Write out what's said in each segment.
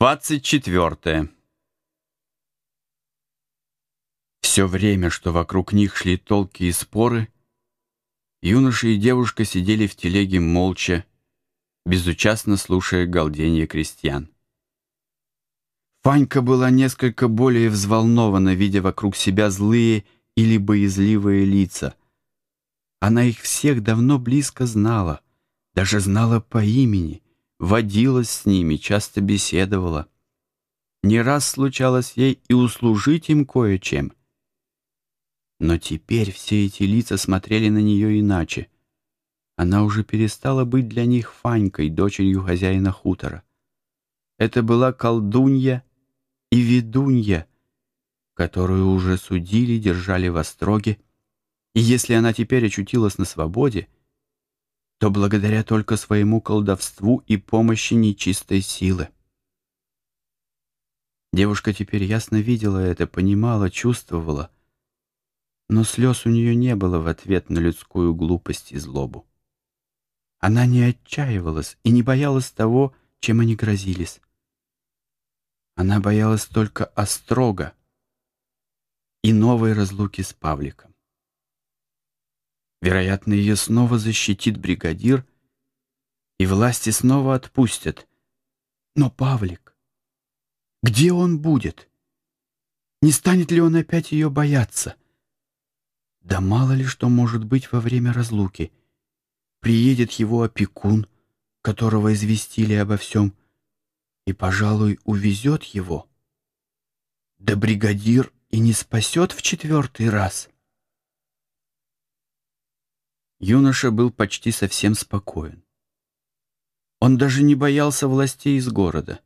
Двадцать четвертое. Все время, что вокруг них шли толки и споры, юноша и девушка сидели в телеге молча, безучастно слушая галденье крестьян. Фанька была несколько более взволнована, видя вокруг себя злые или боязливые лица. Она их всех давно близко знала, даже знала по имени, водилась с ними, часто беседовала. Не раз случалось ей и услужить им кое-чем. Но теперь все эти лица смотрели на нее иначе. Она уже перестала быть для них Фанькой, дочерью хозяина хутора. Это была колдунья и ведунья, которую уже судили, держали в остроге, и если она теперь очутилась на свободе, то благодаря только своему колдовству и помощи нечистой силы. Девушка теперь ясно видела это, понимала, чувствовала — но слез у нее не было в ответ на людскую глупость и злобу. Она не отчаивалась и не боялась того, чем они грозились. Она боялась только острога и новой разлуки с Павликом. Вероятно, ее снова защитит бригадир, и власти снова отпустят. Но Павлик, где он будет? Не станет ли он опять ее бояться? Да мало ли что может быть во время разлуки. Приедет его опекун, которого известили обо всем, и, пожалуй, увезет его. Да бригадир и не спасет в четвертый раз. Юноша был почти совсем спокоен. Он даже не боялся властей из города.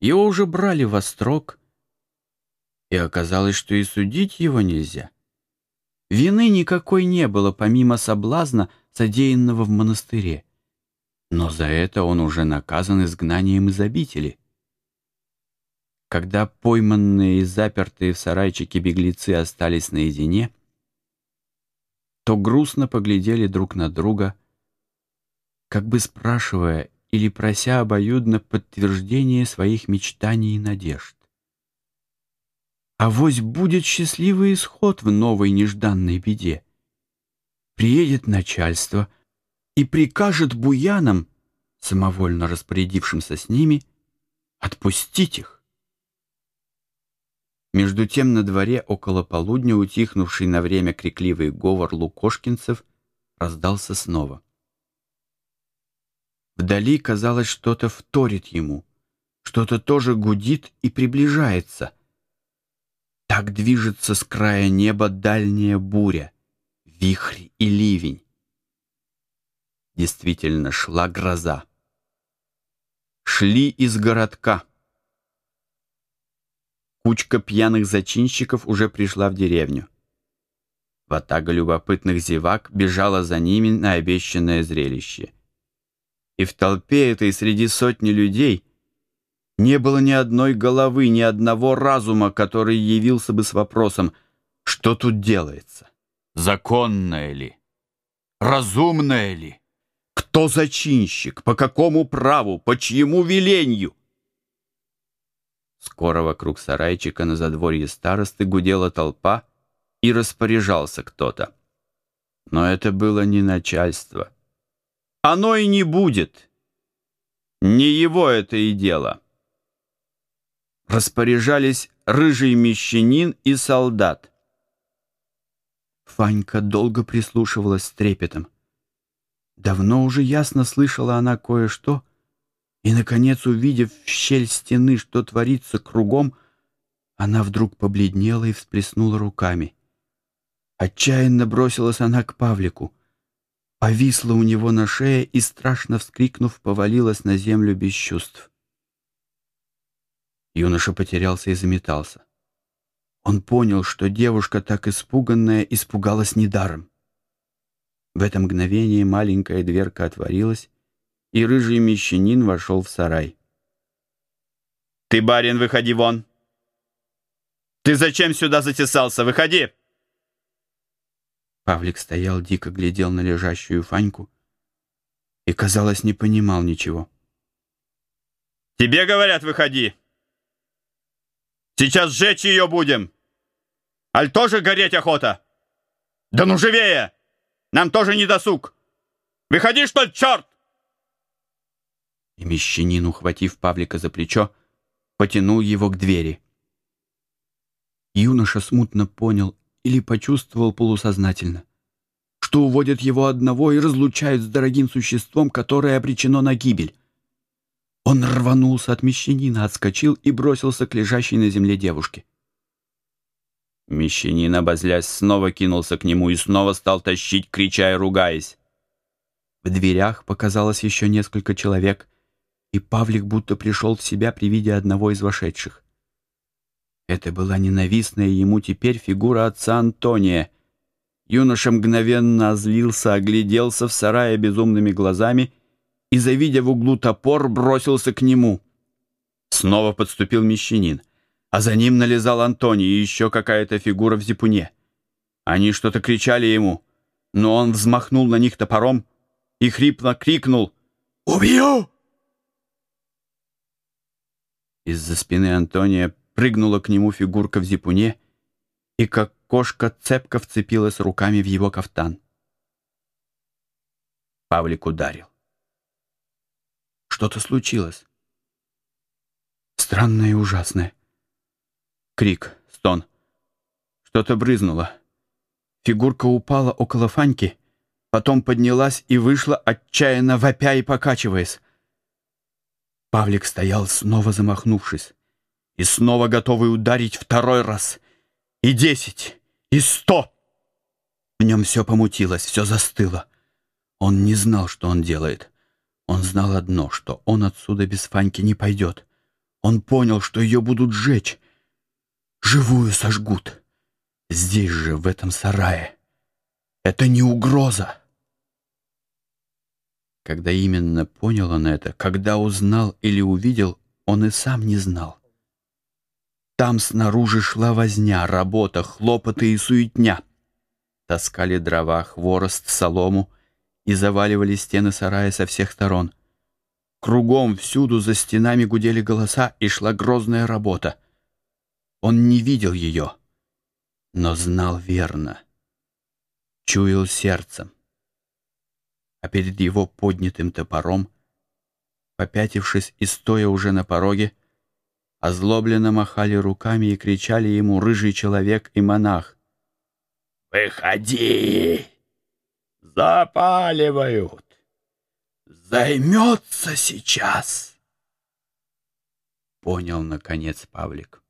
Его уже брали во строк, и оказалось, что и судить его нельзя. Вины никакой не было, помимо соблазна, содеянного в монастыре. Но за это он уже наказан изгнанием из обители. Когда пойманные и запертые в сарайчике беглецы остались наедине, то грустно поглядели друг на друга, как бы спрашивая или прося обоюдно подтверждение своих мечтаний и надежд. А вось будет счастливый исход в новой нежданной беде. Приедет начальство и прикажет буянам, самовольно распорядившимся с ними, отпустить их. Между тем на дворе около полудня утихнувший на время крикливый говор лукошкинцев раздался снова. Вдали, казалось, что-то вторит ему, что-то тоже гудит и приближается — так движется с края неба дальняя буря, вихрь и ливень. Действительно, шла гроза. Шли из городка. Кучка пьяных зачинщиков уже пришла в деревню. Ватага любопытных зевак бежала за ними на обещанное зрелище. И в толпе этой среди сотни людей — не было ни одной головы, ни одного разума, который явился бы с вопросом, что тут делается? Законное ли? Разумное ли? Кто зачинщик? По какому праву? По чьему велению? Скоро вокруг сарайчика на задворье старосты гудела толпа, и распоряжался кто-то. Но это было не начальство. Оно и не будет. Не его это и дело распоряжались рыжий мещанин и солдат. Фанька долго прислушивалась с трепетом. Давно уже ясно слышала она кое-что, и, наконец, увидев в щель стены, что творится кругом, она вдруг побледнела и всплеснула руками. Отчаянно бросилась она к Павлику. Повисла у него на шее и, страшно вскрикнув, повалилась на землю без чувств. Юноша потерялся и заметался. Он понял, что девушка, так испуганная, испугалась недаром. В это мгновение маленькая дверка отворилась, и рыжий мещанин вошел в сарай. «Ты, барин, выходи вон! Ты зачем сюда затесался? Выходи!» Павлик стоял, дико глядел на лежащую Фаньку и, казалось, не понимал ничего. Тебе говорят, выходи. Сейчас сжечь ее будем. Аль тоже гореть охота? Да ну живее! Нам тоже не досуг. Выходи, что ли, черт!» И мещанин, ухватив Павлика за плечо, потянул его к двери. Юноша смутно понял или почувствовал полусознательно, что уводят его одного и разлучают с дорогим существом, которое обречено на гибель. Он рванулся от мещанина, отскочил и бросился к лежащей на земле девушке. Мещанин, обозлясь, снова кинулся к нему и снова стал тащить, крича и ругаясь. В дверях показалось еще несколько человек, и Павлик будто пришел в себя при виде одного из вошедших. Это была ненавистная ему теперь фигура отца Антония. Юноша мгновенно озлился, огляделся в сарае безумными глазами и, завидя в углу топор, бросился к нему. Снова подступил мещанин, а за ним налезал Антоний и еще какая-то фигура в зипуне. Они что-то кричали ему, но он взмахнул на них топором и хрипло крикнул «Убью!» Из-за спины Антония прыгнула к нему фигурка в зипуне и, как кошка, цепко вцепилась руками в его кафтан. Павлик ударил. Что-то случилось. Странное и ужасное. Крик, стон. Что-то брызнуло. Фигурка упала около Фаньки, потом поднялась и вышла, отчаянно вопя и покачиваясь. Павлик стоял, снова замахнувшись и снова готовый ударить второй раз. И десять, и сто. В нем все помутилось, все застыло. Он не знал, что он делает. Он знал одно, что он отсюда без Фаньки не пойдет. Он понял, что ее будут сжечь. Живую сожгут. Здесь же, в этом сарае. Это не угроза. Когда именно понял он это, когда узнал или увидел, он и сам не знал. Там снаружи шла возня, работа, хлопоты и суетня. Таскали дрова, хворост, солому и заваливали стены сарая со всех сторон. Кругом, всюду за стенами гудели голоса, и шла грозная работа. Он не видел ее, но знал верно. Чуял сердцем. А перед его поднятым топором, попятившись и стоя уже на пороге, озлобленно махали руками и кричали ему рыжий человек и монах. «Выходи! Запаливают! Займется сейчас!» Понял, наконец, Павлик.